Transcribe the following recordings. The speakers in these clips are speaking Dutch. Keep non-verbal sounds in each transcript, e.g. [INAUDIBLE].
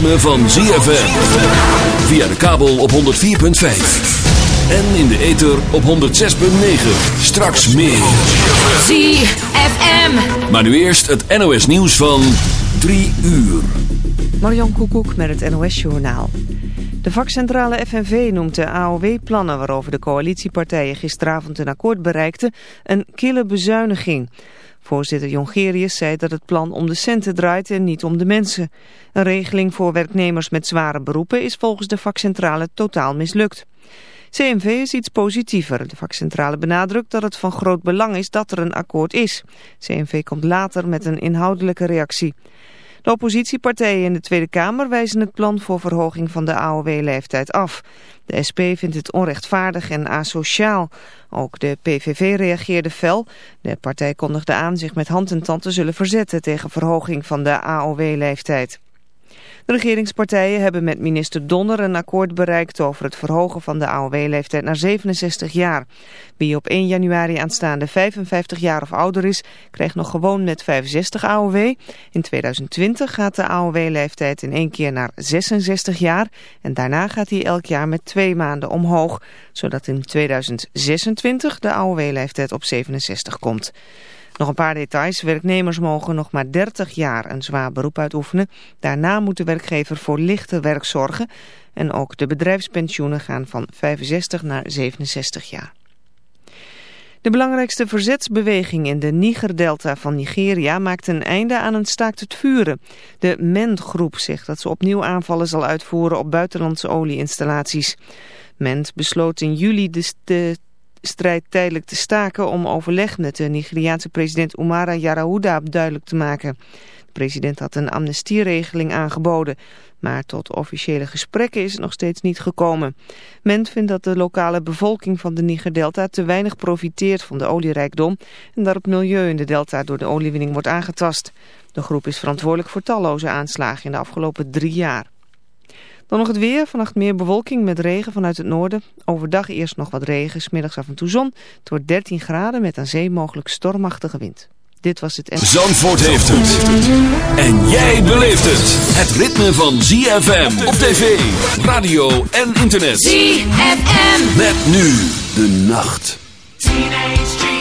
ritme van ZFM. Via de kabel op 104.5. En in de ether op 106.9. Straks meer. ZFM. Maar nu eerst het NOS nieuws van 3 uur. Marjan Koekoek met het NOS-journaal. De vakcentrale FNV noemt de AOW-plannen waarover de coalitiepartijen gisteravond een akkoord bereikten een kille bezuiniging. Voorzitter Jongerius zei dat het plan om de centen draait en niet om de mensen. Een regeling voor werknemers met zware beroepen is volgens de vakcentrale totaal mislukt. CNV is iets positiever. De vakcentrale benadrukt dat het van groot belang is dat er een akkoord is. CNV komt later met een inhoudelijke reactie. De oppositiepartijen in de Tweede Kamer wijzen het plan voor verhoging van de AOW-leeftijd af. De SP vindt het onrechtvaardig en asociaal. Ook de PVV reageerde fel. De partij kondigde aan zich met hand en tand te zullen verzetten tegen verhoging van de AOW-leeftijd. De regeringspartijen hebben met minister Donner een akkoord bereikt over het verhogen van de AOW-leeftijd naar 67 jaar. Wie op 1 januari aanstaande 55 jaar of ouder is, krijgt nog gewoon net 65 AOW. In 2020 gaat de AOW-leeftijd in één keer naar 66 jaar en daarna gaat hij elk jaar met twee maanden omhoog, zodat in 2026 de AOW-leeftijd op 67 komt. Nog een paar details. Werknemers mogen nog maar 30 jaar een zwaar beroep uitoefenen. Daarna moet de werkgever voor lichte werk zorgen. En ook de bedrijfspensioenen gaan van 65 naar 67 jaar. De belangrijkste verzetsbeweging in de Niger-delta van Nigeria maakt een einde aan een staakt het vuren. De MEND-groep zegt dat ze opnieuw aanvallen zal uitvoeren op buitenlandse olieinstallaties. MEND besloot in juli de, de strijd tijdelijk te staken om overleg met de Nigeriaanse president Umara Yar'Adua duidelijk te maken. De president had een amnestieregeling aangeboden, maar tot officiële gesprekken is het nog steeds niet gekomen. Men vindt dat de lokale bevolking van de Niger-delta te weinig profiteert van de olierijkdom en dat het milieu in de delta door de oliewinning wordt aangetast. De groep is verantwoordelijk voor talloze aanslagen in de afgelopen drie jaar. Dan nog het weer. Vannacht meer bewolking met regen vanuit het noorden. Overdag eerst nog wat regen, smiddags af en toe zon. Het wordt 13 graden met aan zee mogelijk stormachtige wind. Dit was het... Zandvoort heeft het. En jij beleeft het. Het ritme van ZFM op tv, radio en internet. ZFM. Met nu de nacht. Teenage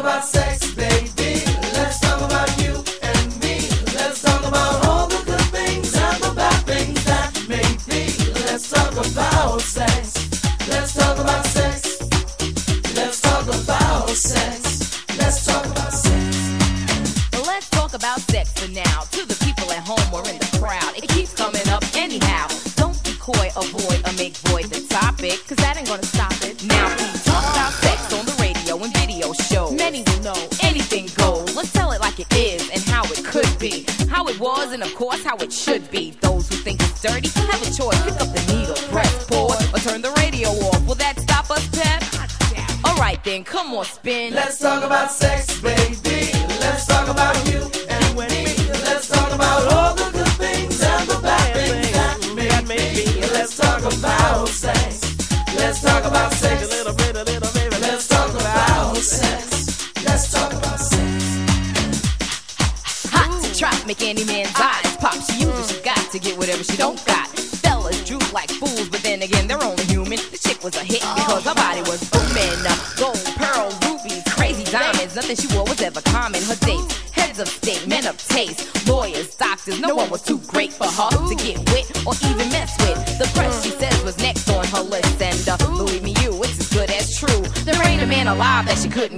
about sex.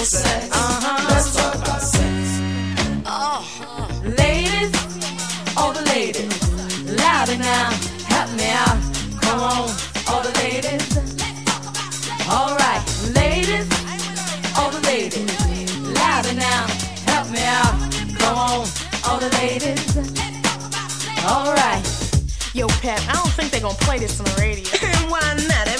Uh-huh. Let's talk about sex. Uh-huh. Ladies, all the ladies, louder now, help me out. Come on, all the ladies. All right, ladies, all the ladies, louder now, help me out. Come on, all the ladies. All right. Yo, Pat, I don't think they're gonna play this on the radio. [LAUGHS] Why not?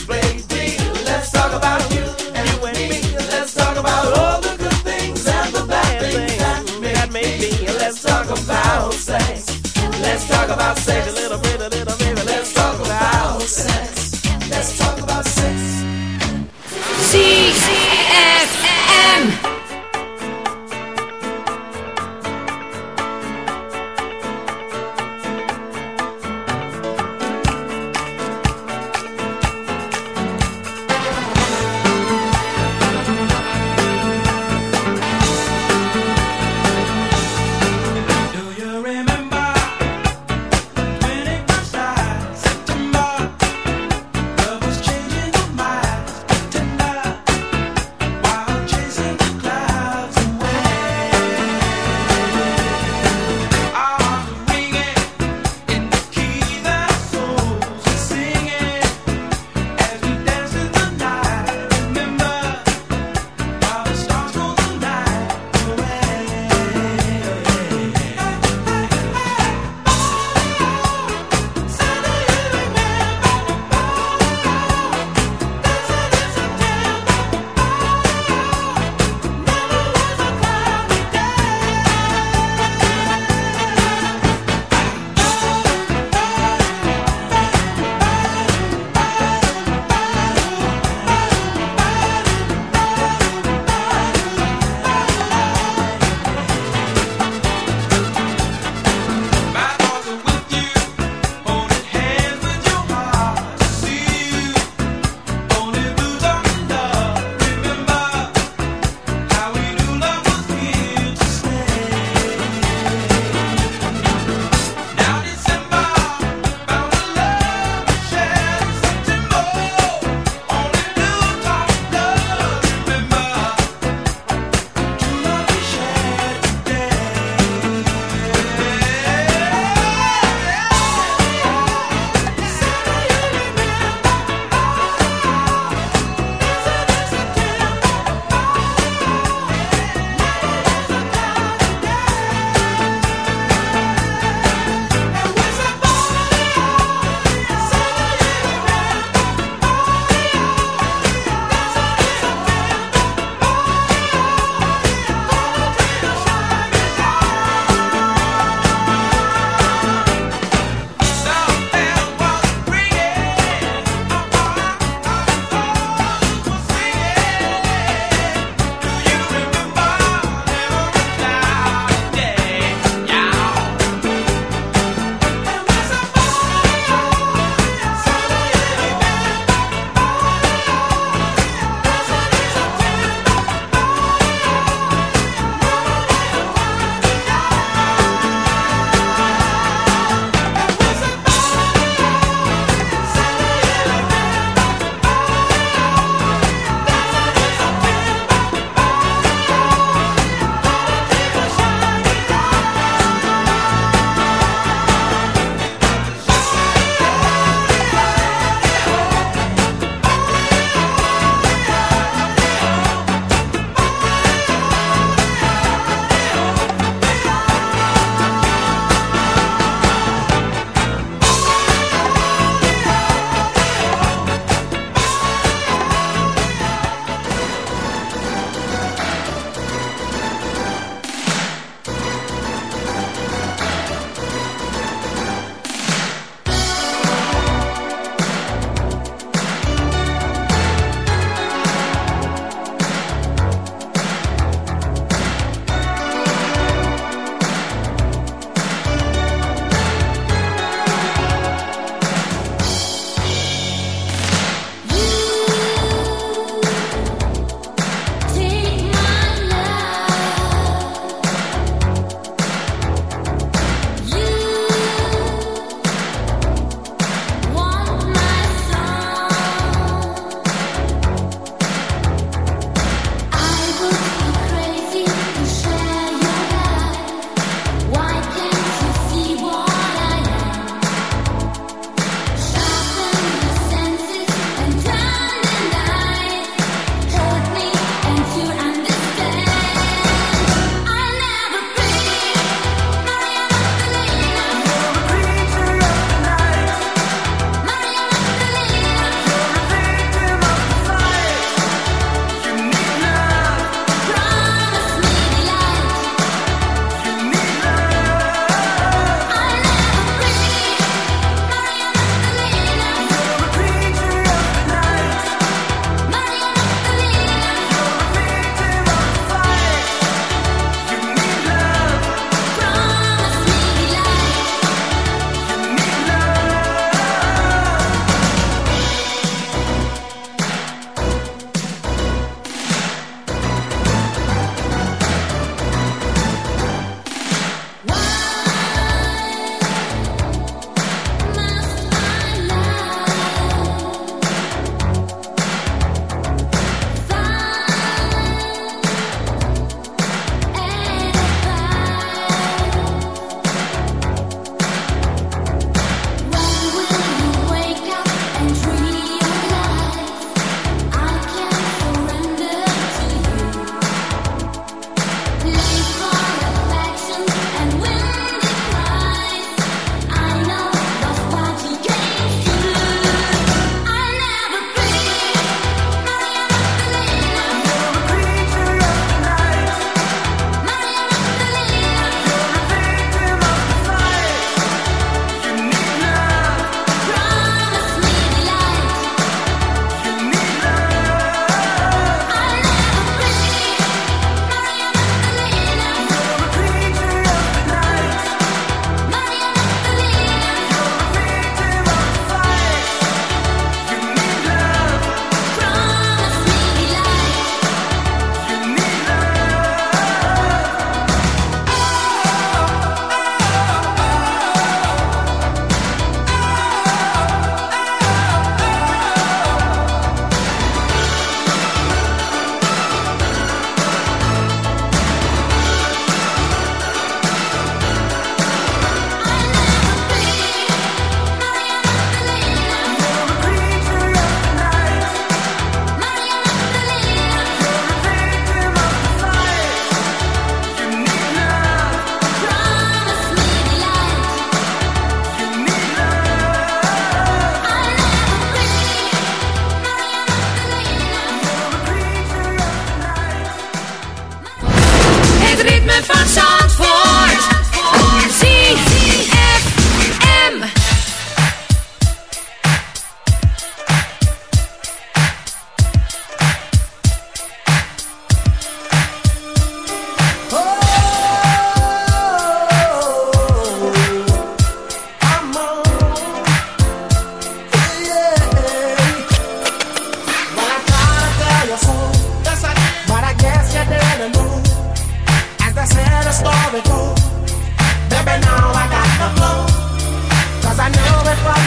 I say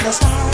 the stars.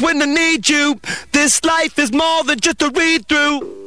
when I need you. This life is more than just a read through.